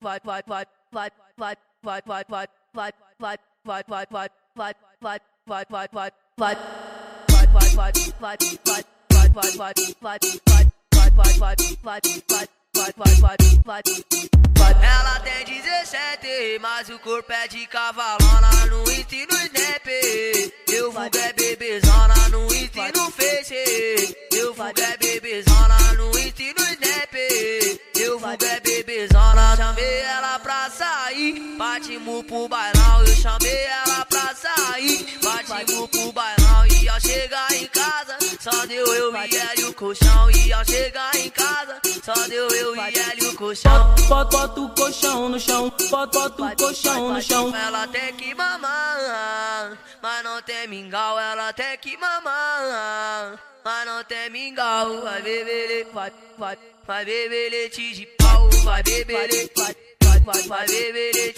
vai vai vai vai vai vai vai vai vai vai vai vai vai vai vai vai vai vai vai ela tem 17, mas o corpo é de cavalona no Insta e no Snap. Eu vou é bebezona no Insta e no Face. Eu vou é bebezona no Insta e no Snap. Eu vou é Partimos pro bailão, eu chamei ela pra sair. Partimos pro bailão e ao chegar em casa, só deu eu e ela e o colchão. E ao chegar em casa, só deu eu e ela e o colchão. Bota, bota o colchão no chão, bota, bota o colchão no chão. Ela tem que mamar, mas não tem mingau. Ela tem que mamar, mas não tem mingau. Vai beber, vai, vai, vai beber leite de pau. Vai beber, vai, vai, vai, vai beber leite.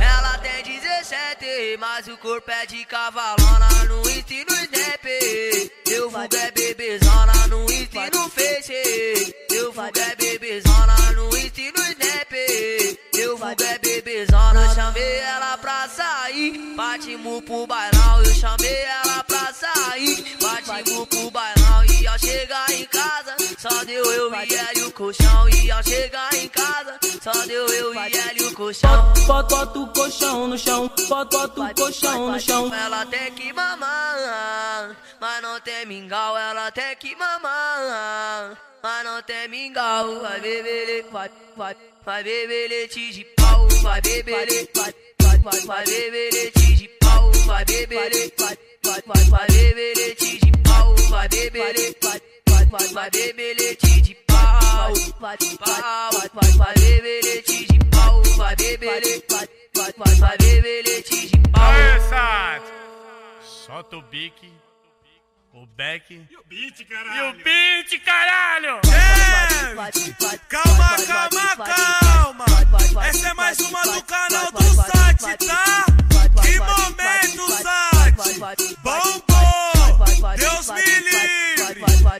Ela tem 17, mas o corpo é de cavalona no Insta e no Snap. Eu vou é bebezona no Insta e no Face. Eu vou é bebezona no Insta e no Snap. Eu vou é bebezona, eu chamei ela pra sair. Partimos pro bailão, eu chamei ela pra e o colchão. E ao chegar em casa, só deu eu e ela e o colchão. Bota, bota o colchão no chão, bota, bota o colchão no chão. Ela tem que mamar, mas não tem mingau. Ela tem que mamar, mas não tem mingau. Vai beber, vai, vai, vai beber leite de pau. Vai beber, vai, vai, vai, vai beber leite de pau. Vai beber, vai, vai, vai, vai beber leite de pau. Vai beber, vai, vai, vai, vai beber leite de pau pau, vai, vai, vai, vai de pau, vai beber vai, vai, vai de pau. Aê, Sato! Solta o bique, o beck e o beat, caralho! E o beat, caralho! É. Calma, calma, calma! Essa é mais uma do canal do Sat, tá? Que momento, Sat! Bombou! Deus me livre!